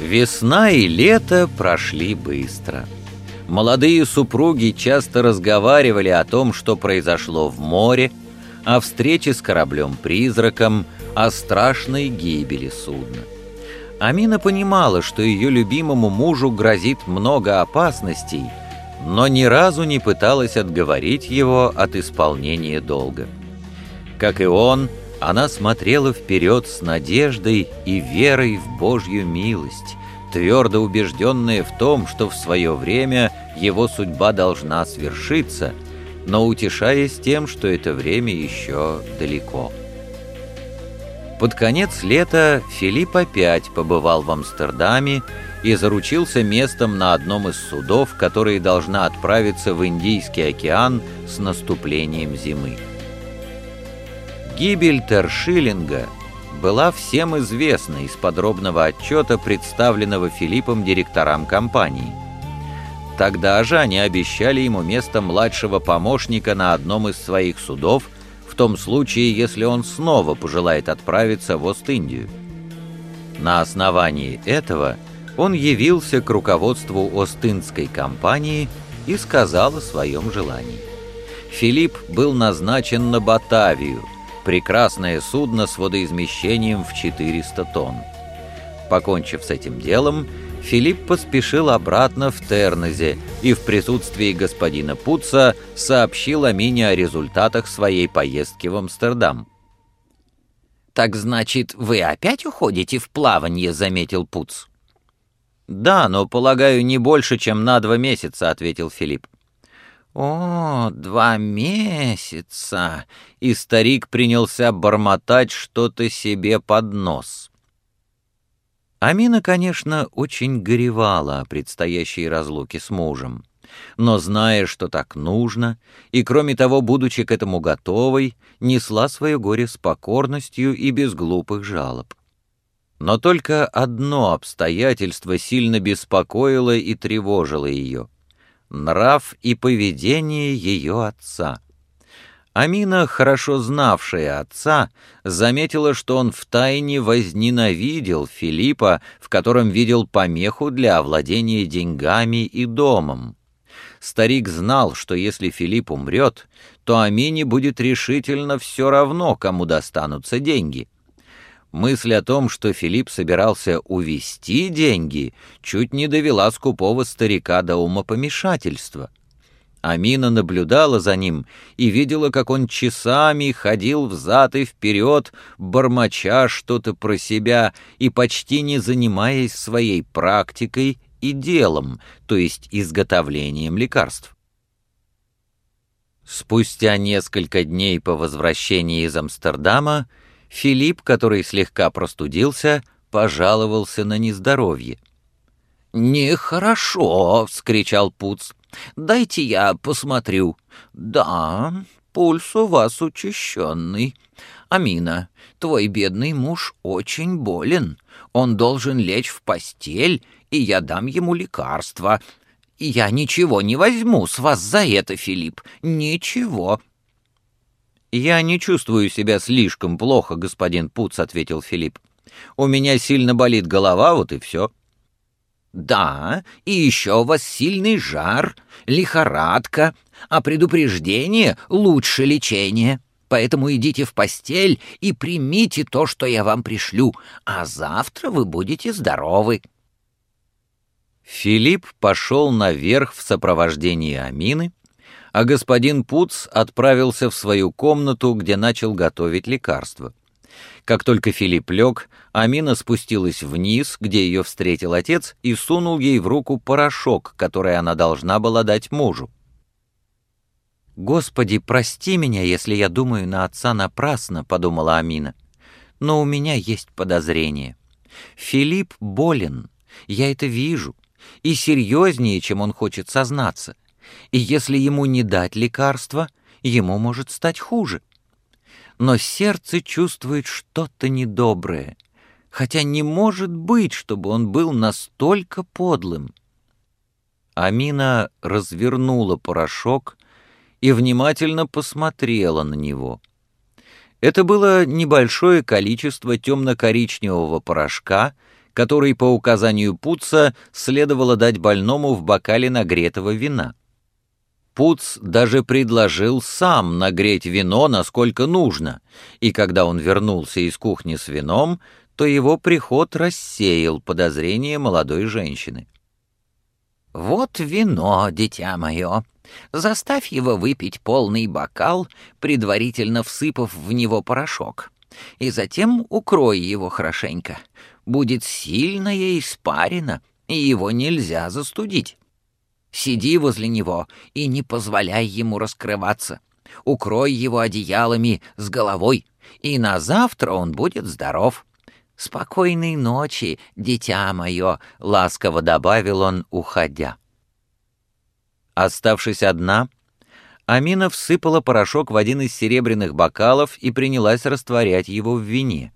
Весна и лето прошли быстро. Молодые супруги часто разговаривали о том, что произошло в море, о встрече с кораблем-призраком, о страшной гибели судна. Амина понимала, что ее любимому мужу грозит много опасностей, но ни разу не пыталась отговорить его от исполнения долга. Как и он, она смотрела вперед с надеждой и верой в Божью милость, твердо убежденная в том, что в свое время его судьба должна свершиться, но утешаясь тем, что это время еще далеко. Под конец лета Филипп опять побывал в Амстердаме и заручился местом на одном из судов, которые должна отправиться в Индийский океан с наступлением зимы. Гибель Тершиллинга была всем известна из подробного отчета, представленного Филиппом директорам компании. Тогда же они обещали ему место младшего помощника на одном из своих судов, в том случае, если он снова пожелает отправиться в Ост-Индию. На основании этого он явился к руководству Ост-Индской компании и сказал о своем желании. Филипп был назначен на Батавию – прекрасное судно с водоизмещением в 400 тонн. Покончив с этим делом, Филипп поспешил обратно в Тернезе и в присутствии господина Пуца сообщил Амине о результатах своей поездки в Амстердам. «Так значит, вы опять уходите в плавание?» — заметил Пуц. «Да, но, полагаю, не больше, чем на два месяца», — ответил Филипп. «О, два месяца!» И старик принялся бормотать что-то себе под нос. Амина, конечно, очень горевала о предстоящей разлуке с мужем. Но, зная, что так нужно, и, кроме того, будучи к этому готовой, несла свое горе с покорностью и без глупых жалоб. Но только одно обстоятельство сильно беспокоило и тревожило ее — нрав и поведение ее отца. Амина, хорошо знавшая отца, заметила, что он втайне возненавидел Филиппа, в котором видел помеху для овладения деньгами и домом. Старик знал, что если Филипп умрет, то Амине будет решительно все равно, кому достанутся деньги — Мысль о том, что Филипп собирался увести деньги, чуть не довела скупого старика до умопомешательства. Амина наблюдала за ним и видела, как он часами ходил взад и вперед, бормоча что-то про себя и почти не занимаясь своей практикой и делом, то есть изготовлением лекарств. Спустя несколько дней по возвращении из Амстердама Филипп, который слегка простудился, пожаловался на нездоровье. «Нехорошо!» — вскричал Пуц. «Дайте я посмотрю». «Да, пульс у вас учащенный. Амина, твой бедный муж очень болен. Он должен лечь в постель, и я дам ему лекарство. Я ничего не возьму с вас за это, Филипп, ничего. «Я не чувствую себя слишком плохо, господин Пуц», — ответил Филипп. «У меня сильно болит голова, вот и все». «Да, и еще у вас сильный жар, лихорадка, а предупреждение — лучше лечения. Поэтому идите в постель и примите то, что я вам пришлю, а завтра вы будете здоровы». Филипп пошел наверх в сопровождении Амины, а господин Пуц отправился в свою комнату, где начал готовить лекарство. Как только Филипп лег, Амина спустилась вниз, где ее встретил отец, и сунул ей в руку порошок, который она должна была дать мужу. «Господи, прости меня, если я думаю на отца напрасно», — подумала Амина. «Но у меня есть подозрение. Филипп болен, я это вижу, и серьезнее, чем он хочет сознаться и если ему не дать лекарства, ему может стать хуже. Но сердце чувствует что-то недоброе, хотя не может быть, чтобы он был настолько подлым. Амина развернула порошок и внимательно посмотрела на него. Это было небольшое количество темно-коричневого порошка, который по указанию Пуца следовало дать больному в бокале нагретого вина. Пуц даже предложил сам нагреть вино, насколько нужно, и когда он вернулся из кухни с вином, то его приход рассеял подозрения молодой женщины. «Вот вино, дитя мое. Заставь его выпить полный бокал, предварительно всыпав в него порошок, и затем укрой его хорошенько. Будет сильное испарина, и его нельзя застудить». Сиди возле него и не позволяй ему раскрываться. Укрой его одеялами с головой, и на завтра он будет здоров. Спокойной ночи, дитя мое, — ласково добавил он, уходя. Оставшись одна, Амина всыпала порошок в один из серебряных бокалов и принялась растворять его в вине.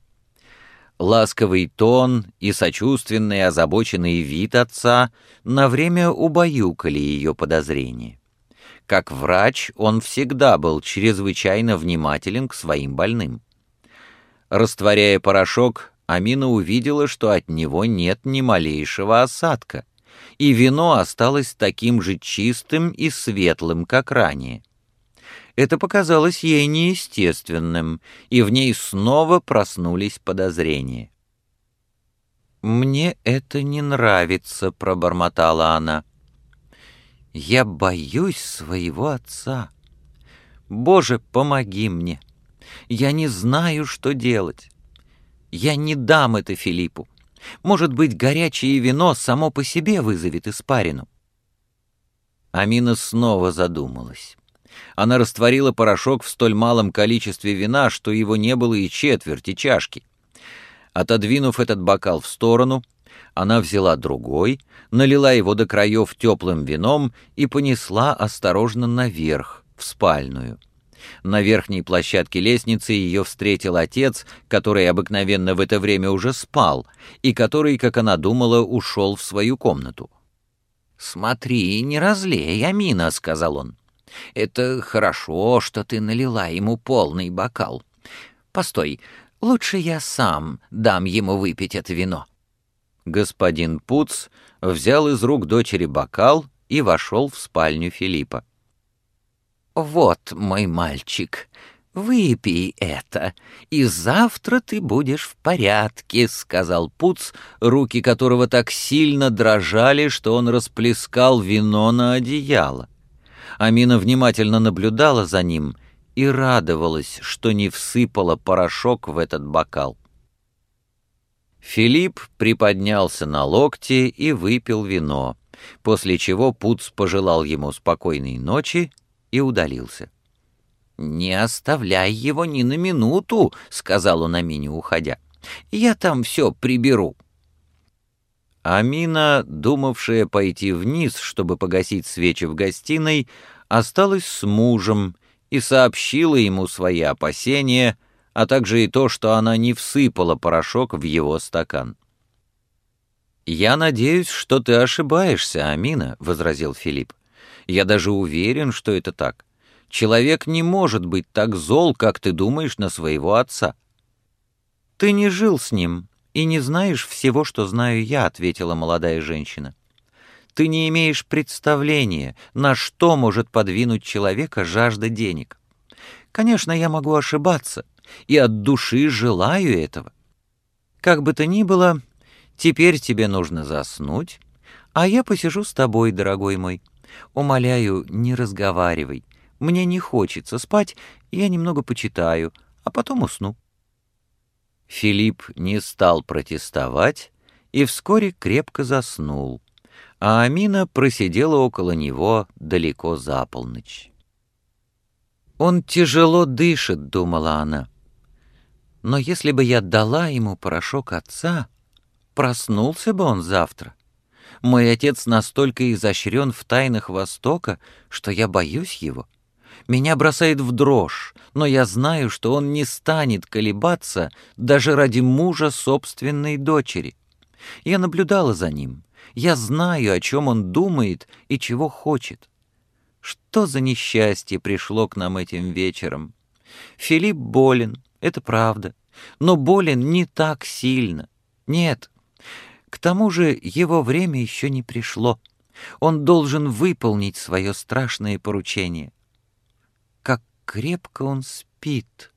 Ласковый тон и сочувственный озабоченный вид отца на время убаюкали ее подозрения. Как врач он всегда был чрезвычайно внимателен к своим больным. Растворяя порошок, Амина увидела, что от него нет ни малейшего осадка, и вино осталось таким же чистым и светлым, как ранее. Это показалось ей неестественным, и в ней снова проснулись подозрения. «Мне это не нравится», — пробормотала она. «Я боюсь своего отца. Боже, помоги мне. Я не знаю, что делать. Я не дам это Филиппу. Может быть, горячее вино само по себе вызовет испарину». Амина снова задумалась. Она растворила порошок в столь малом количестве вина, что его не было и четверти чашки. Отодвинув этот бокал в сторону, она взяла другой, налила его до краев теплым вином и понесла осторожно наверх, в спальную. На верхней площадке лестницы ее встретил отец, который обыкновенно в это время уже спал, и который, как она думала, ушел в свою комнату. «Смотри, не разлей, Амина», — сказал он. Это хорошо, что ты налила ему полный бокал. Постой, лучше я сам дам ему выпить это вино». Господин Пуц взял из рук дочери бокал и вошел в спальню Филиппа. «Вот, мой мальчик, выпей это, и завтра ты будешь в порядке», — сказал Пуц, руки которого так сильно дрожали, что он расплескал вино на одеяло. Амина внимательно наблюдала за ним и радовалась, что не всыпала порошок в этот бокал. Филипп приподнялся на локте и выпил вино, после чего Пуц пожелал ему спокойной ночи и удалился. «Не оставляй его ни на минуту», — сказал он Амине, уходя. «Я там все приберу». Амина, думавшая пойти вниз, чтобы погасить свечи в гостиной, осталась с мужем и сообщила ему свои опасения, а также и то, что она не всыпала порошок в его стакан. «Я надеюсь, что ты ошибаешься, Амина», — возразил Филипп. «Я даже уверен, что это так. Человек не может быть так зол, как ты думаешь на своего отца». «Ты не жил с ним и не знаешь всего, что знаю я», — ответила молодая женщина. Ты не имеешь представления, на что может подвинуть человека жажда денег. Конечно, я могу ошибаться, и от души желаю этого. Как бы то ни было, теперь тебе нужно заснуть, а я посижу с тобой, дорогой мой. Умоляю, не разговаривай. Мне не хочется спать, я немного почитаю, а потом усну. Филипп не стал протестовать и вскоре крепко заснул а Амина просидела около него далеко за полночь. «Он тяжело дышит», — думала она. «Но если бы я дала ему порошок отца, проснулся бы он завтра. Мой отец настолько изощрен в тайнах Востока, что я боюсь его. Меня бросает в дрожь, но я знаю, что он не станет колебаться даже ради мужа собственной дочери. Я наблюдала за ним» Я знаю, о чем он думает и чего хочет. Что за несчастье пришло к нам этим вечером? Филипп болен, Это правда. Но болен не так сильно. Нет. К тому же его время еще не пришло. Он должен выполнить свое страшное поручение. Крепко он спит.